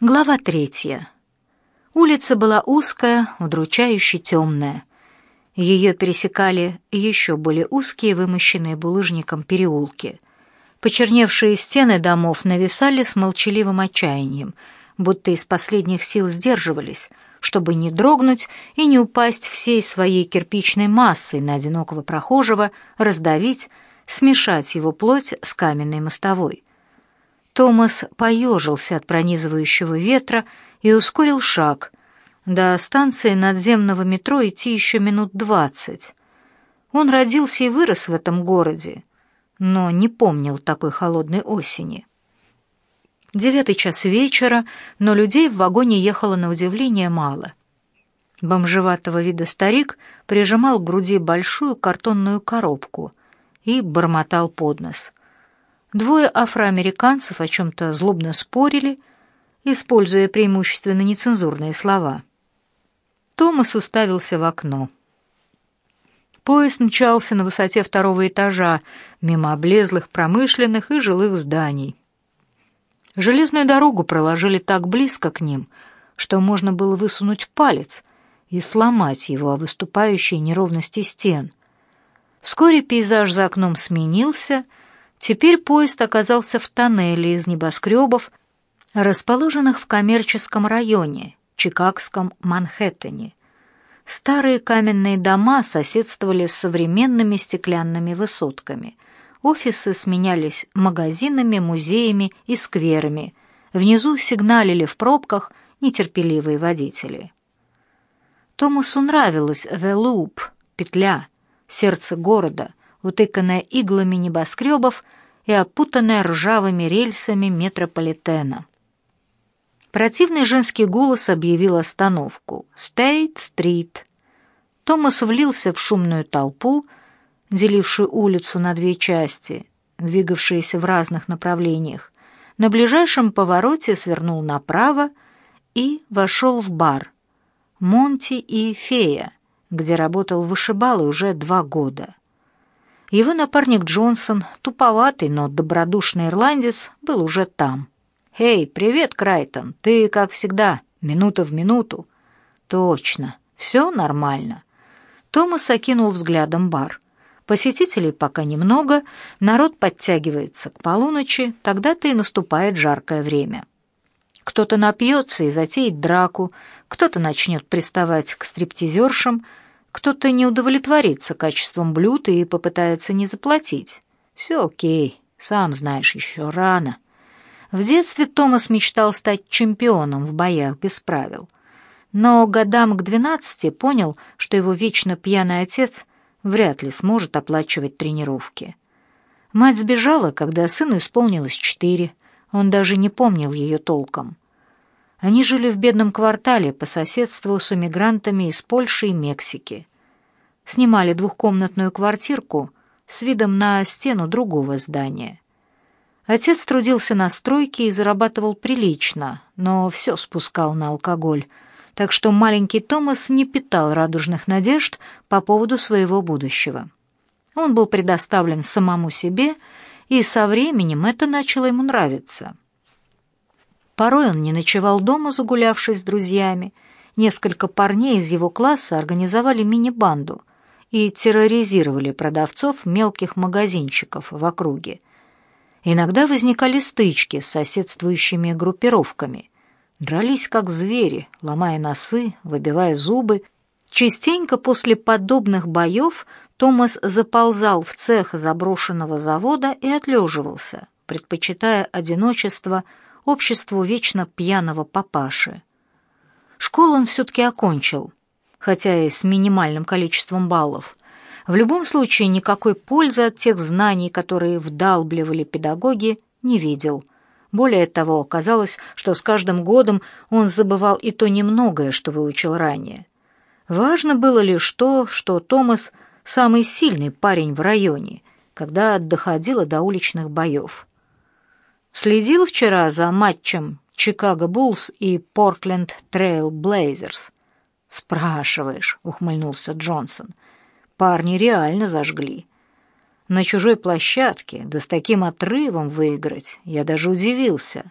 Глава третья. Улица была узкая, удручающе темная. Ее пересекали еще более узкие, вымощенные булыжником переулки. Почерневшие стены домов нависали с молчаливым отчаянием, будто из последних сил сдерживались, чтобы не дрогнуть и не упасть всей своей кирпичной массой на одинокого прохожего, раздавить, смешать его плоть с каменной мостовой. Томас поежился от пронизывающего ветра и ускорил шаг. До станции надземного метро идти еще минут двадцать. Он родился и вырос в этом городе, но не помнил такой холодной осени. Девятый час вечера, но людей в вагоне ехало на удивление мало. Бомжеватого вида старик прижимал к груди большую картонную коробку и бормотал под нос. Двое афроамериканцев о чем-то злобно спорили, используя преимущественно нецензурные слова. Томас уставился в окно. Поезд мчался на высоте второго этажа, мимо облезлых промышленных и жилых зданий. Железную дорогу проложили так близко к ним, что можно было высунуть палец и сломать его о выступающие неровности стен. Вскоре пейзаж за окном сменился — Теперь поезд оказался в тоннеле из небоскребов, расположенных в коммерческом районе, Чикагском Манхэттене. Старые каменные дома соседствовали с современными стеклянными высотками. Офисы сменялись магазинами, музеями и скверами. Внизу сигналили в пробках нетерпеливые водители. Томасу нравилась The Loop, петля, сердце города, утыканная иглами небоскребов и опутанная ржавыми рельсами метрополитена. Противный женский голос объявил остановку. «Стейт-стрит». Томас влился в шумную толпу, делившую улицу на две части, двигавшиеся в разных направлениях. На ближайшем повороте свернул направо и вошел в бар «Монти и Фея», где работал вышибалы уже два года. Его напарник Джонсон, туповатый, но добродушный ирландец, был уже там. «Эй, привет, Крайтон, ты, как всегда, минута в минуту». «Точно, все нормально». Томас окинул взглядом бар. Посетителей пока немного, народ подтягивается к полуночи, тогда-то и наступает жаркое время. Кто-то напьется и затеет драку, кто-то начнет приставать к стриптизершам — кто-то не удовлетворится качеством блюд и попытается не заплатить. Все окей, сам знаешь, еще рано. В детстве Томас мечтал стать чемпионом в боях без правил. Но годам к двенадцати понял, что его вечно пьяный отец вряд ли сможет оплачивать тренировки. Мать сбежала, когда сыну исполнилось четыре. Он даже не помнил ее толком. Они жили в бедном квартале по соседству с эмигрантами из Польши и Мексики. Снимали двухкомнатную квартирку с видом на стену другого здания. Отец трудился на стройке и зарабатывал прилично, но все спускал на алкоголь, так что маленький Томас не питал радужных надежд по поводу своего будущего. Он был предоставлен самому себе, и со временем это начало ему нравиться — Порой он не ночевал дома, загулявшись с друзьями. Несколько парней из его класса организовали мини-банду и терроризировали продавцов мелких магазинчиков в округе. Иногда возникали стычки с соседствующими группировками. Дрались как звери, ломая носы, выбивая зубы. Частенько после подобных боев Томас заползал в цех заброшенного завода и отлеживался, предпочитая одиночество – обществу вечно пьяного папаши. Школу он все-таки окончил, хотя и с минимальным количеством баллов. В любом случае никакой пользы от тех знаний, которые вдалбливали педагоги, не видел. Более того, оказалось, что с каждым годом он забывал и то немногое, что выучил ранее. Важно было лишь то, что Томас — самый сильный парень в районе, когда доходило до уличных боев. Следил вчера за матчем Чикаго Буллс и Портленд Трейл Блейзерс. Спрашиваешь, ухмыльнулся Джонсон. Парни реально зажгли. На чужой площадке, да с таким отрывом выиграть, я даже удивился.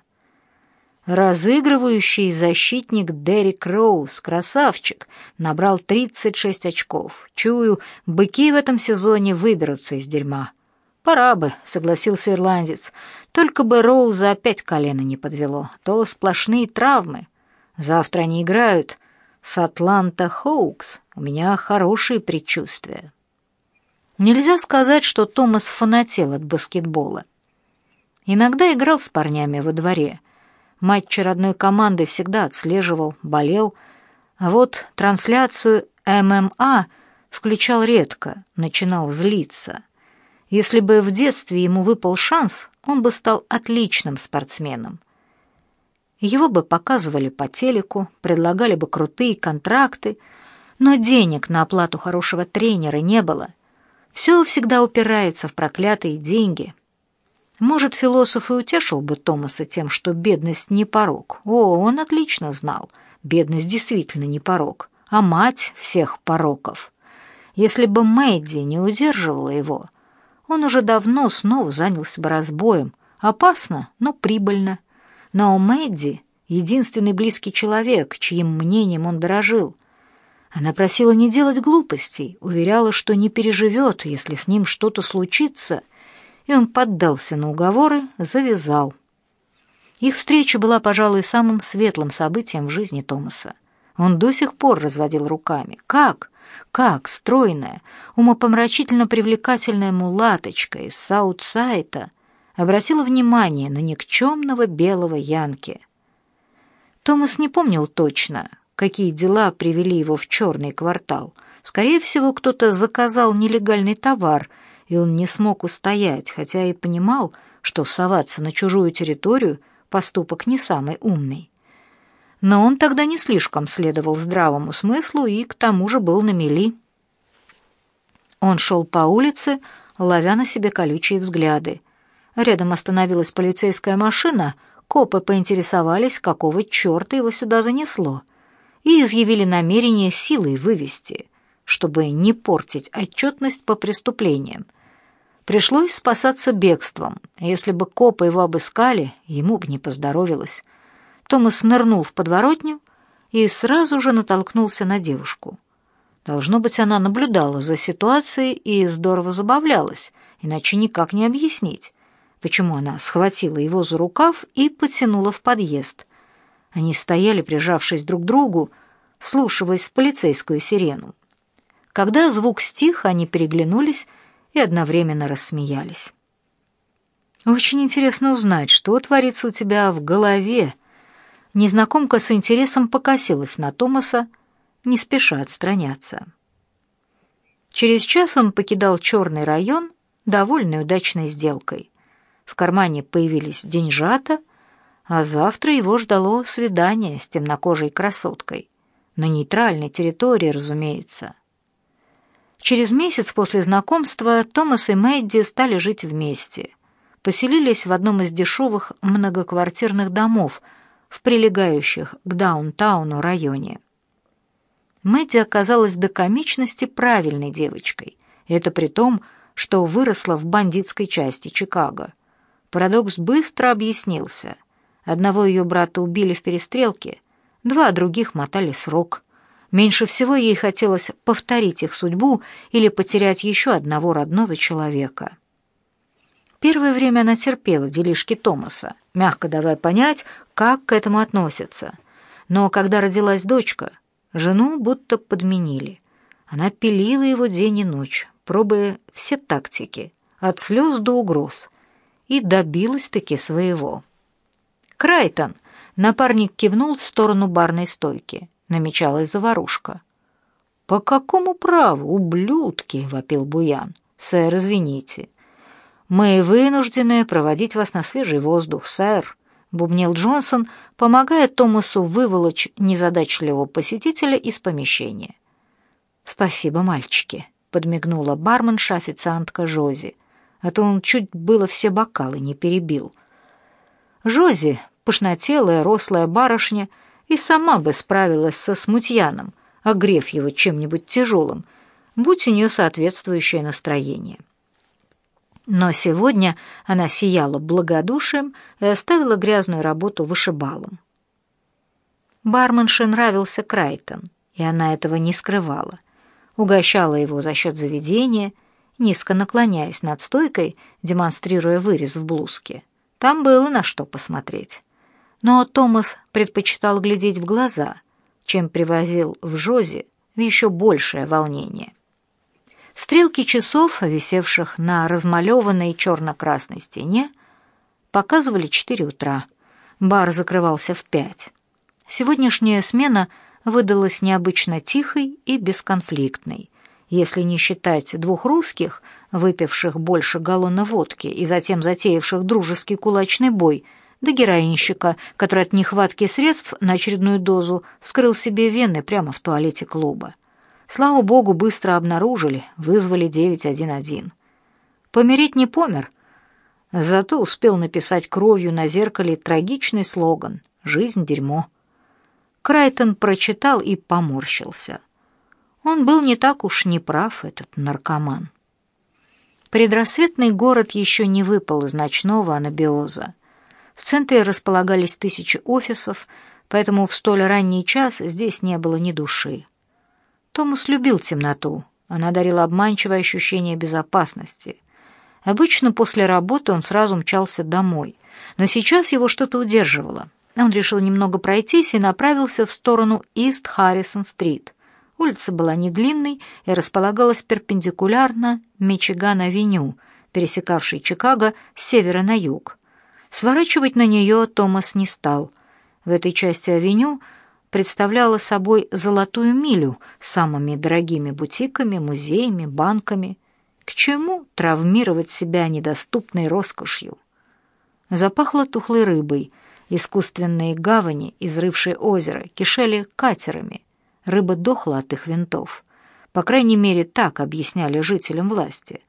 Разыгрывающий защитник Дерек Роуз, красавчик, набрал 36 очков. Чую, быки в этом сезоне выберутся из дерьма. Пора бы, согласился ирландец. Только бы Роуза опять колено не подвело, то сплошные травмы. Завтра они играют с Атланта Хоукс. У меня хорошие предчувствия. Нельзя сказать, что Томас фанател от баскетбола. Иногда играл с парнями во дворе. Матчи родной команды всегда отслеживал, болел, а вот трансляцию ММА включал редко, начинал злиться. Если бы в детстве ему выпал шанс, он бы стал отличным спортсменом. Его бы показывали по телеку, предлагали бы крутые контракты, но денег на оплату хорошего тренера не было. Все всегда упирается в проклятые деньги. Может, философ и утешил бы Томаса тем, что бедность не порок. О, он отлично знал, бедность действительно не порок, а мать всех пороков. Если бы Мэдди не удерживала его, он уже давно снова занялся бы разбоем. Опасно, но прибыльно. Но Мэдди единственный близкий человек, чьим мнением он дорожил — она просила не делать глупостей, уверяла, что не переживет, если с ним что-то случится, и он поддался на уговоры, завязал. Их встреча была, пожалуй, самым светлым событием в жизни Томаса. Он до сих пор разводил руками. Как? Как стройная, умопомрачительно привлекательная мулаточка из Саутсайта обратила внимание на никчемного белого Янки? Томас не помнил точно, какие дела привели его в черный квартал. Скорее всего, кто-то заказал нелегальный товар, и он не смог устоять, хотя и понимал, что соваться на чужую территорию — поступок не самый умный. Но он тогда не слишком следовал здравому смыслу и к тому же был на мели. Он шел по улице, ловя на себе колючие взгляды. Рядом остановилась полицейская машина, копы поинтересовались, какого черта его сюда занесло — и изъявили намерение силой вывести, чтобы не портить отчетность по преступлениям. Пришлось спасаться бегством. Если бы копы его обыскали, ему бы не поздоровилось. Томас нырнул в подворотню и сразу же натолкнулся на девушку. Должно быть, она наблюдала за ситуацией и здорово забавлялась, иначе никак не объяснить, почему она схватила его за рукав и потянула в подъезд. Они стояли, прижавшись друг к другу, вслушиваясь в полицейскую сирену. Когда звук стих, они переглянулись и одновременно рассмеялись. «Очень интересно узнать, что творится у тебя в голове». Незнакомка с интересом покосилась на Томаса, не спеша отстраняться. Через час он покидал черный район, довольный удачной сделкой. В кармане появились деньжата, а завтра его ждало свидание с темнокожей красоткой. На нейтральной территории, разумеется. Через месяц после знакомства Томас и Мэдди стали жить вместе. Поселились в одном из дешевых многоквартирных домов в прилегающих к даунтауну районе. Мэдди оказалась до комичности правильной девочкой. Это при том, что выросла в бандитской части Чикаго. Парадокс быстро объяснился — Одного ее брата убили в перестрелке, два других мотали срок. Меньше всего ей хотелось повторить их судьбу или потерять еще одного родного человека. Первое время она терпела делишки Томаса, мягко давая понять, как к этому относятся. Но когда родилась дочка, жену будто подменили. Она пилила его день и ночь, пробуя все тактики, от слез до угроз, и добилась-таки своего. «Крайтон!» — напарник кивнул в сторону барной стойки. Намечалась заварушка. «По какому праву, ублюдки?» — вопил Буян. «Сэр, извините». «Мы вынуждены проводить вас на свежий воздух, сэр», — бубнил Джонсон, помогая Томасу выволочь незадачливого посетителя из помещения. «Спасибо, мальчики», — подмигнула барменша официантка Жози, а то он чуть было все бокалы не перебил — Жози, пышнотелая, рослая барышня, и сама бы справилась со смутьяном, огрев его чем-нибудь тяжелым, будь у нее соответствующее настроение. Но сегодня она сияла благодушием и оставила грязную работу вышибалом. Барменше нравился Крайтон, и она этого не скрывала. Угощала его за счет заведения, низко наклоняясь над стойкой, демонстрируя вырез в блузке. Там было на что посмотреть. Но Томас предпочитал глядеть в глаза, чем привозил в Жозе в еще большее волнение. Стрелки часов, висевших на размалеванной черно-красной стене, показывали четыре утра. Бар закрывался в пять. Сегодняшняя смена выдалась необычно тихой и бесконфликтной, если не считать двух русских, выпивших больше галлона водки и затем затеявших дружеский кулачный бой, да героинщика, который от нехватки средств на очередную дозу вскрыл себе вены прямо в туалете клуба. Слава богу, быстро обнаружили, вызвали 911. Помереть не помер, зато успел написать кровью на зеркале трагичный слоган «Жизнь – дерьмо». Крайтон прочитал и поморщился. Он был не так уж неправ, этот наркоман. Предрассветный город еще не выпал из ночного анабиоза. В центре располагались тысячи офисов, поэтому в столь ранний час здесь не было ни души. Томас любил темноту. Она дарила обманчивое ощущение безопасности. Обычно после работы он сразу мчался домой, но сейчас его что-то удерживало. Он решил немного пройтись и направился в сторону Ист Харрисон-стрит. Улица была не длинной и располагалась перпендикулярно Мичиган-авеню, пересекавшей Чикаго с севера на юг. Сворачивать на нее Томас не стал. В этой части авеню – представляла собой золотую милю с самыми дорогими бутиками, музеями, банками. К чему травмировать себя недоступной роскошью? Запахло тухлой рыбой. Искусственные гавани, изрывшие озеро, кишели катерами. Рыба дохла от их винтов. По крайней мере, так объясняли жителям власти.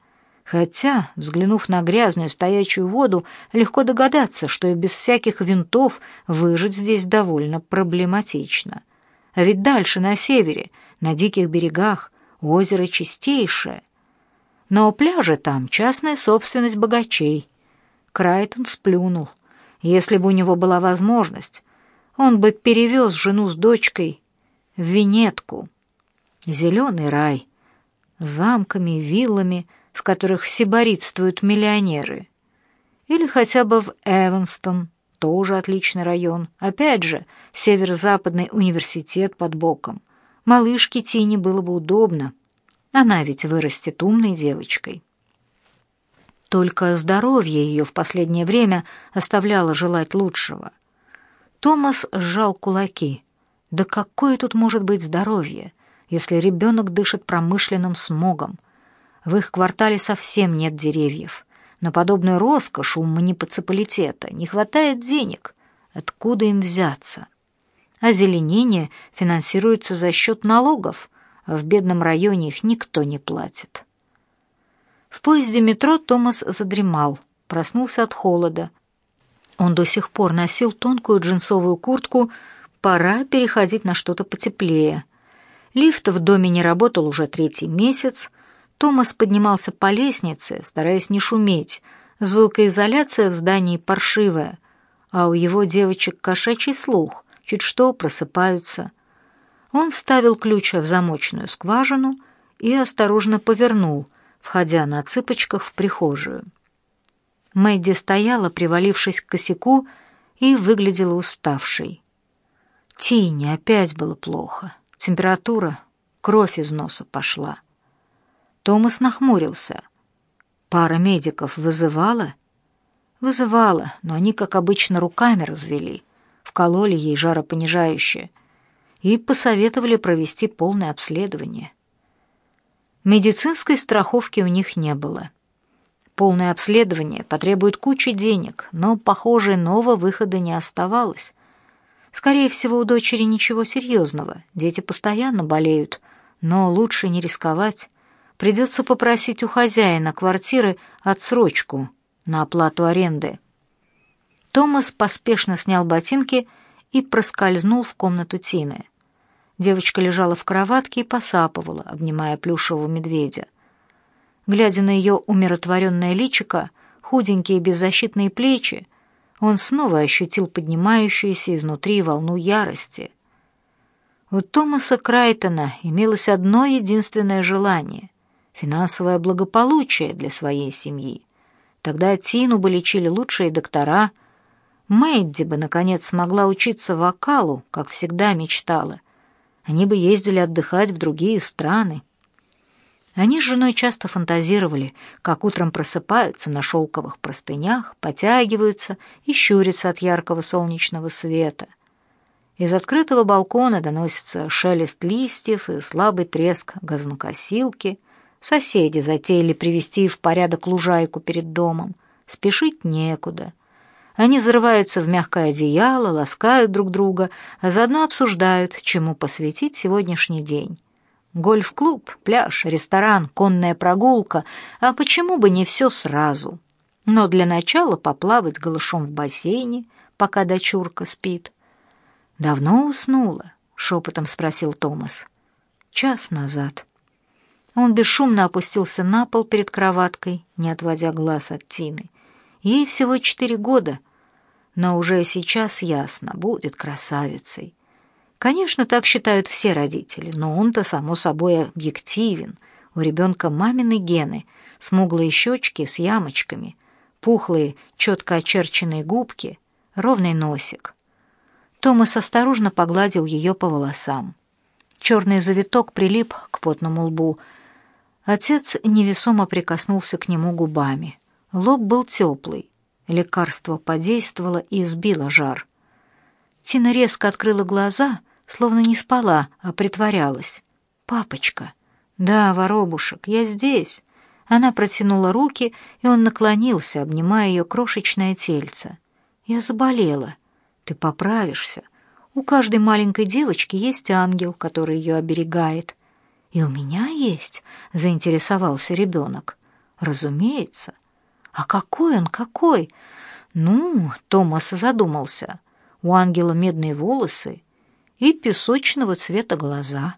Хотя, взглянув на грязную стоячую воду, легко догадаться, что и без всяких винтов выжить здесь довольно проблематично. А ведь дальше, на севере, на диких берегах, озеро чистейшее. Но пляжи там — частная собственность богачей. Крайтон сплюнул. Если бы у него была возможность, он бы перевез жену с дочкой в Венетку. Зеленый рай, замками, виллами — в которых сиборитствуют миллионеры. Или хотя бы в Эванстон, тоже отличный район. Опять же, северо-западный университет под боком. Малышке Тине было бы удобно. Она ведь вырастет умной девочкой. Только здоровье ее в последнее время оставляло желать лучшего. Томас сжал кулаки. Да какое тут может быть здоровье, если ребенок дышит промышленным смогом, в их квартале совсем нет деревьев. На подобную роскошь у муниципалитета не хватает денег. Откуда им взяться? Озеленение финансируется за счет налогов, а в бедном районе их никто не платит. В поезде метро Томас задремал, проснулся от холода. Он до сих пор носил тонкую джинсовую куртку, пора переходить на что-то потеплее. Лифт в доме не работал уже третий месяц, Томас поднимался по лестнице, стараясь не шуметь. Звукоизоляция в здании паршивая, а у его девочек кошачий слух, чуть что просыпаются. Он вставил ключ в замочную скважину и осторожно повернул, входя на цыпочках в прихожую. Мэдди стояла, привалившись к косяку, и выглядела уставшей. Тине опять было плохо. Температура, кровь из носа пошла. Томас нахмурился. Пара медиков вызывала? Вызывала, но они, как обычно, руками развели, вкололи ей жаропонижающее и посоветовали провести полное обследование. Медицинской страховки у них не было. Полное обследование потребует кучи денег, но, похоже, нового выхода не оставалось. Скорее всего, у дочери ничего серьезного, дети постоянно болеют, но лучше не рисковать. Придется попросить у хозяина квартиры отсрочку на оплату аренды. Томас поспешно снял ботинки и проскользнул в комнату Тины. Девочка лежала в кроватке и посапывала, обнимая плюшевого медведя. Глядя на ее умиротворенное личико, худенькие беззащитные плечи, он снова ощутил поднимающуюся изнутри волну ярости. У Томаса Крайтона имелось одно единственное желание — финансовое благополучие для своей семьи. Тогда Тину бы лечили лучшие доктора. Мэдди бы, наконец, смогла учиться вокалу, как всегда мечтала. Они бы ездили отдыхать в другие страны. Они с женой часто фантазировали, как утром просыпаются на шелковых простынях, потягиваются и щурятся от яркого солнечного света. Из открытого балкона доносится шелест листьев и слабый треск газонокосилки. Соседи затеяли привести в порядок лужайку перед домом. Спешить некуда. Они зарываются в мягкое одеяло, ласкают друг друга, а заодно обсуждают, чему посвятить сегодняшний день. Гольф-клуб, пляж, ресторан, конная прогулка, а почему бы не все сразу? Но для начала поплавать голышом в бассейне, пока дочурка спит. «Давно уснула?» — шепотом спросил Томас. «Час назад». Он бесшумно опустился на пол перед кроваткой, не отводя глаз от Тины. Ей всего четыре года, но уже сейчас ясно, будет красавицей. Конечно, так считают все родители, но он-то, само собой, объективен. У ребенка мамины гены, смуглые щечки с ямочками, пухлые, четко очерченные губки, ровный носик. Томас осторожно погладил ее по волосам. Черный завиток прилип к потному лбу. Отец невесомо прикоснулся к нему губами. Лоб был теплый. Лекарство подействовало и сбило жар. Тина резко открыла глаза — словно не спала, а притворялась. «Папочка!» «Да, воробушек, я здесь!» Она протянула руки, и он наклонился, обнимая ее крошечное тельце. «Я заболела. Ты поправишься. У каждой маленькой девочки есть ангел, который ее оберегает. И у меня есть?» — заинтересовался ребенок. «Разумеется. А какой он, какой?» «Ну, Томас задумался. У ангела медные волосы, и песочного цвета глаза.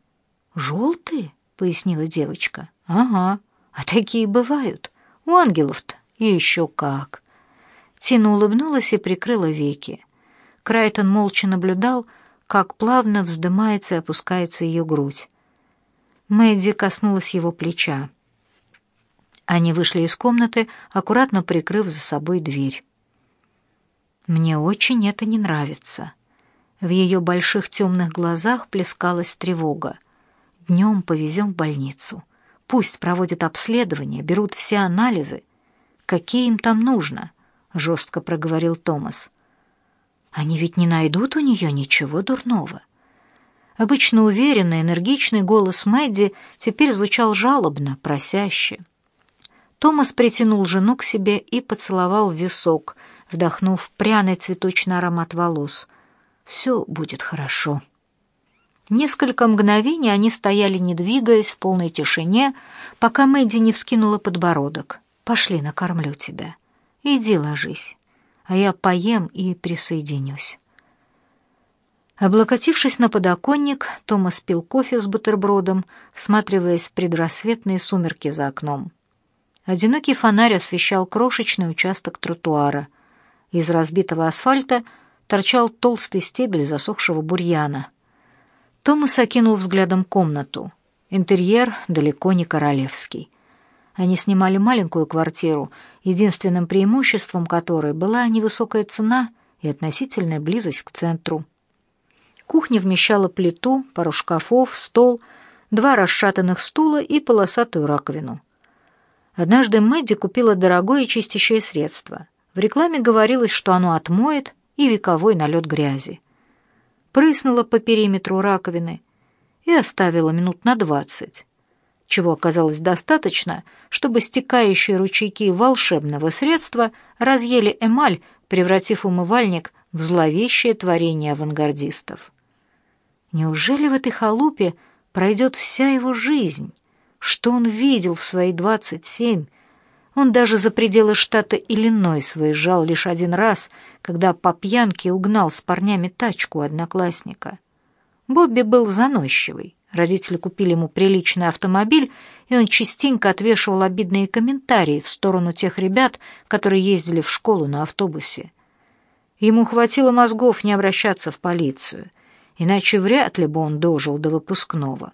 «Желтые?» — пояснила девочка. «Ага, а такие бывают. У ангелов-то и еще как». Тина улыбнулась и прикрыла веки. Крайтон молча наблюдал, как плавно вздымается и опускается ее грудь. Мэдди коснулась его плеча. Они вышли из комнаты, аккуратно прикрыв за собой дверь. «Мне очень это не нравится», в ее больших темных глазах плескалась тревога. Днем повезем в больницу. Пусть проводят обследование, берут все анализы. Какие им там нужно? Жестко проговорил Томас. Они ведь не найдут у нее ничего дурного. Обычно уверенный, энергичный голос Мэдди теперь звучал жалобно, просяще. Томас притянул жену к себе и поцеловал в висок, вдохнув пряный цветочный аромат волос — все будет хорошо. Несколько мгновений они стояли, не двигаясь, в полной тишине, пока Мэдди не вскинула подбородок. «Пошли, накормлю тебя. Иди ложись, а я поем и присоединюсь». Облокотившись на подоконник, Томас пил кофе с бутербродом, всматриваясь в предрассветные сумерки за окном. Одинокий фонарь освещал крошечный участок тротуара. Из разбитого асфальта — торчал толстый стебель засохшего бурьяна. Томас окинул взглядом комнату. Интерьер далеко не королевский. Они снимали маленькую квартиру, единственным преимуществом которой была невысокая цена и относительная близость к центру. Кухня вмещала плиту, пару шкафов, стол, два расшатанных стула и полосатую раковину. Однажды Мэдди купила дорогое чистящее средство. В рекламе говорилось, что оно отмоет и вековой налет грязи. Прыснула по периметру раковины и оставила минут на двадцать, чего оказалось достаточно, чтобы стекающие ручейки волшебного средства разъели эмаль, превратив умывальник в зловещее творение авангардистов. Неужели в этой халупе пройдет вся его жизнь? Что он видел в свои двадцать семь, он даже за пределы штата Иллинойс выезжал лишь один раз, когда по пьянке угнал с парнями тачку одноклассника. Бобби был заносчивый, Родители купили ему приличный автомобиль, и он частенько отвешивал обидные комментарии в сторону тех ребят, которые ездили в школу на автобусе. Ему хватило мозгов не обращаться в полицию, иначе вряд ли бы он дожил до выпускного.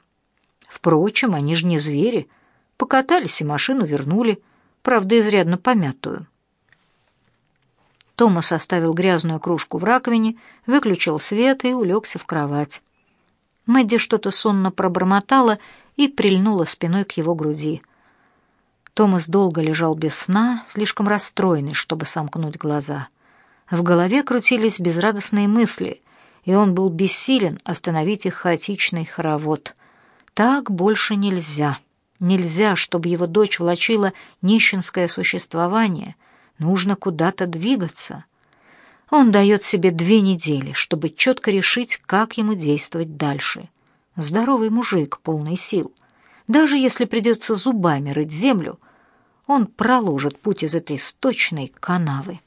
Впрочем, они же не звери. Покатались и машину вернули, правда, изрядно помятую. Томас оставил грязную кружку в раковине, выключил свет и улегся в кровать. Мэдди что-то сонно пробормотала и прильнула спиной к его груди. Томас долго лежал без сна, слишком расстроенный, чтобы сомкнуть глаза. В голове крутились безрадостные мысли, и он был бессилен остановить их хаотичный хоровод. Так больше нельзя. Нельзя, чтобы его дочь влачила нищенское существование. Нужно куда-то двигаться. Он дает себе две недели, чтобы четко решить, как ему действовать дальше. Здоровый мужик, полный сил. Даже если придется зубами рыть землю, он проложит путь из этой сточной канавы.